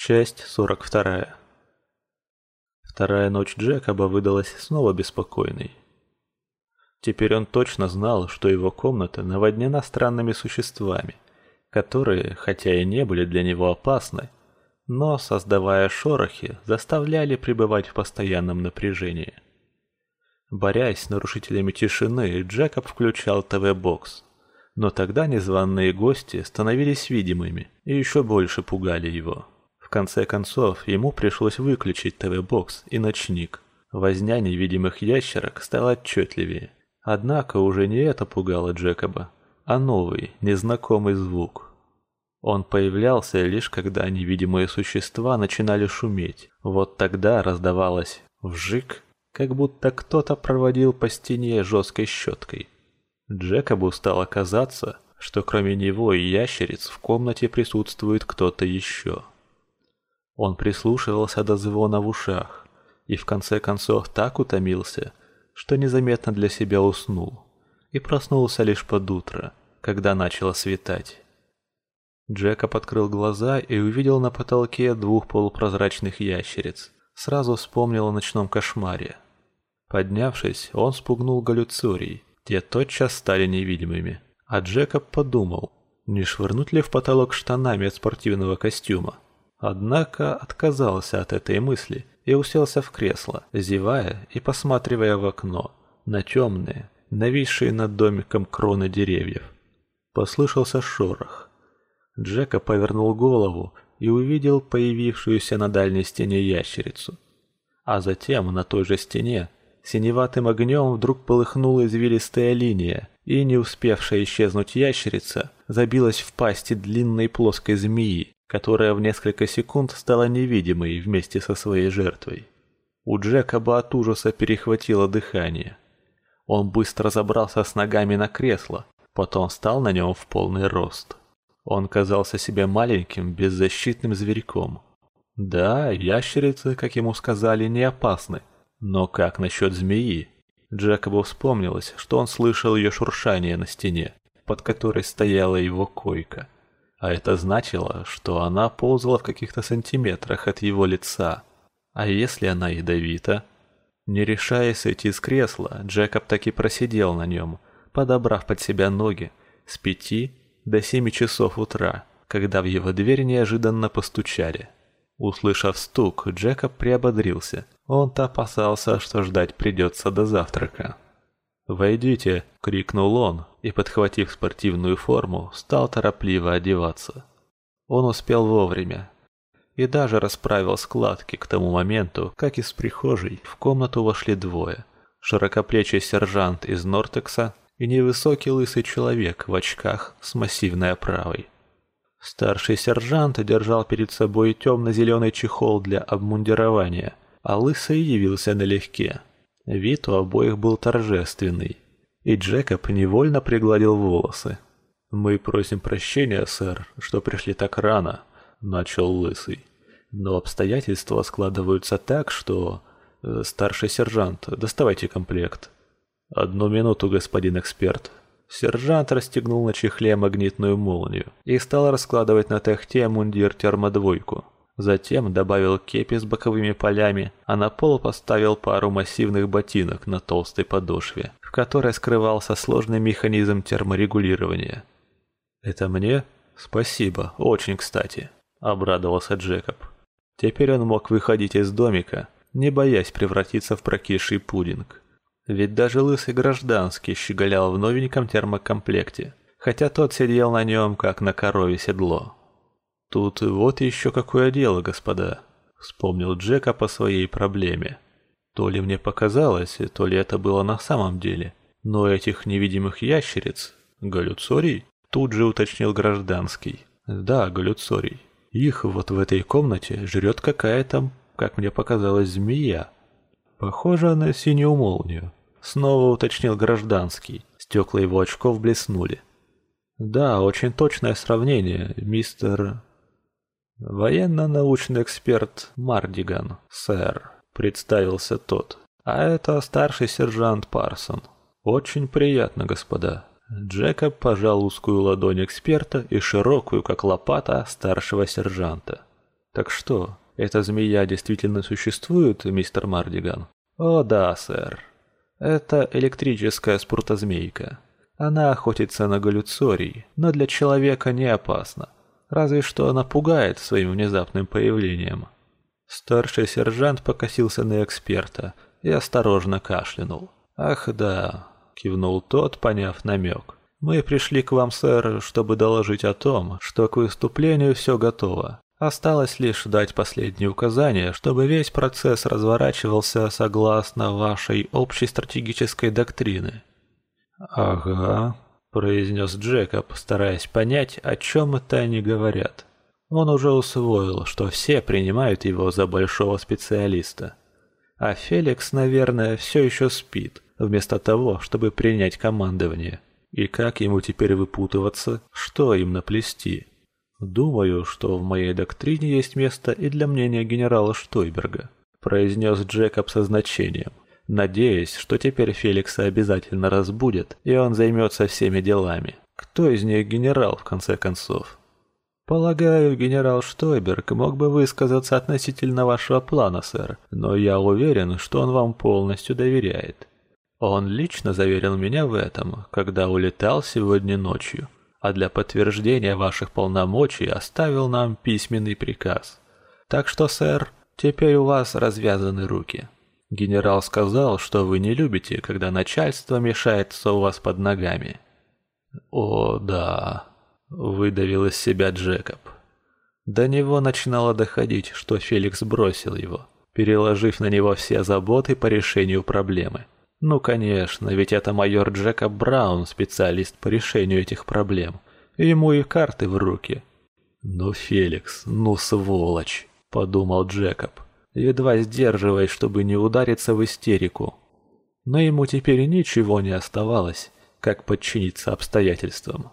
Часть 42. Вторая ночь Джекоба выдалась снова беспокойной. Теперь он точно знал, что его комната наводнена странными существами, которые, хотя и не были для него опасны, но, создавая шорохи, заставляли пребывать в постоянном напряжении. Борясь с нарушителями тишины, Джекоб включал ТВ-бокс, но тогда незваные гости становились видимыми и еще больше пугали его. В конце концов, ему пришлось выключить ТВ-бокс и ночник. Возня невидимых ящерок стала отчетливее. Однако уже не это пугало Джекоба, а новый, незнакомый звук. Он появлялся лишь когда невидимые существа начинали шуметь. Вот тогда раздавалось «вжик», как будто кто-то проводил по стене жесткой щеткой. Джекобу стало казаться, что кроме него и ящериц в комнате присутствует кто-то еще. Он прислушивался до звона в ушах и в конце концов так утомился, что незаметно для себя уснул и проснулся лишь под утро, когда начало светать. Джекоб открыл глаза и увидел на потолке двух полупрозрачных ящериц. Сразу вспомнил о ночном кошмаре. Поднявшись, он спугнул галлюцорий. Те тотчас стали невидимыми. А Джекоб подумал, не швырнуть ли в потолок штанами от спортивного костюма. Однако отказался от этой мысли и уселся в кресло, зевая и посматривая в окно на темные, нависшие над домиком кроны деревьев. Послышался шорох. Джека повернул голову и увидел появившуюся на дальней стене ящерицу. А затем на той же стене синеватым огнем вдруг полыхнула извилистая линия, и не успевшая исчезнуть ящерица забилась в пасти длинной плоской змеи, которая в несколько секунд стала невидимой вместе со своей жертвой. У Джекоба от ужаса перехватило дыхание. Он быстро забрался с ногами на кресло, потом встал на нем в полный рост. Он казался себе маленьким, беззащитным зверьком. Да, ящерицы, как ему сказали, не опасны. Но как насчет змеи? Джекобу вспомнилось, что он слышал ее шуршание на стене, под которой стояла его койка. А это значило, что она ползала в каких-то сантиметрах от его лица. А если она ядовита? Не решаясь сойти с кресла, Джекоб таки просидел на нем, подобрав под себя ноги, с пяти до семи часов утра, когда в его дверь неожиданно постучали. Услышав стук, Джекоб приободрился. Он-то опасался, что ждать придется до завтрака. «Войдите!» — крикнул он и, подхватив спортивную форму, стал торопливо одеваться. Он успел вовремя и даже расправил складки к тому моменту, как из прихожей в комнату вошли двое. Широкоплечий сержант из Нортекса и невысокий лысый человек в очках с массивной оправой. Старший сержант держал перед собой темно-зеленый чехол для обмундирования, а лысый явился налегке. Вид у обоих был торжественный, и Джекоб невольно пригладил волосы. «Мы просим прощения, сэр, что пришли так рано», — начал Лысый. «Но обстоятельства складываются так, что...» э, «Старший сержант, доставайте комплект». «Одну минуту, господин эксперт». Сержант расстегнул на чехле магнитную молнию и стал раскладывать на тахте мундир термодвойку. Затем добавил кепи с боковыми полями, а на пол поставил пару массивных ботинок на толстой подошве, в которой скрывался сложный механизм терморегулирования. «Это мне? Спасибо, очень кстати», — обрадовался Джекоб. Теперь он мог выходить из домика, не боясь превратиться в прокисший пудинг. Ведь даже лысый гражданский щеголял в новеньком термокомплекте, хотя тот сидел на нем, как на корове седло. «Тут вот еще какое дело, господа», — вспомнил Джека по своей проблеме. То ли мне показалось, то ли это было на самом деле. Но этих невидимых ящериц, галлюцорий, тут же уточнил гражданский. Да, галлюцорий. Их вот в этой комнате жрет какая-то, как мне показалось, змея. Похоже на синюю молнию. Снова уточнил гражданский. Стекла его очков блеснули. Да, очень точное сравнение, мистер... «Военно-научный эксперт Мардиган, сэр», — представился тот. «А это старший сержант Парсон. Очень приятно, господа». Джекоб пожал узкую ладонь эксперта и широкую, как лопата, старшего сержанта. Так что, эта змея действительно существует, мистер Мардиган? О да, сэр. Это электрическая спрутозмейка. Она охотится на галлюцорий, но для человека не опасна. Разве что она пугает своим внезапным появлением. Старший сержант покосился на эксперта и осторожно кашлянул. «Ах да», — кивнул тот, поняв намек. «Мы пришли к вам, сэр, чтобы доложить о том, что к выступлению все готово. Осталось лишь дать последние указания, чтобы весь процесс разворачивался согласно вашей общей стратегической доктрины». «Ага», — произнес Джекоб, стараясь понять, о чем это они говорят. Он уже усвоил, что все принимают его за большого специалиста. А Феликс, наверное, все еще спит, вместо того, чтобы принять командование. И как ему теперь выпутываться, что им наплести? Думаю, что в моей доктрине есть место и для мнения генерала Штойберга, произнес Джекоб со значением, надеясь, что теперь Феликса обязательно разбудят, и он займется всеми делами. Кто из них генерал, в конце концов? Полагаю, генерал Штойберг мог бы высказаться относительно вашего плана, сэр, но я уверен, что он вам полностью доверяет. Он лично заверил меня в этом, когда улетал сегодня ночью, а для подтверждения ваших полномочий оставил нам письменный приказ. Так что, сэр, теперь у вас развязаны руки. Генерал сказал, что вы не любите, когда начальство мешается у вас под ногами. О, да, выдавил из себя Джекоб. До него начинало доходить, что Феликс бросил его, переложив на него все заботы по решению проблемы. Ну, конечно, ведь это майор Джекоб Браун, специалист по решению этих проблем. Ему и карты в руки. Ну, Феликс, ну сволочь, подумал Джекоб, едва сдерживаясь, чтобы не удариться в истерику. Но ему теперь ничего не оставалось, как подчиниться обстоятельствам.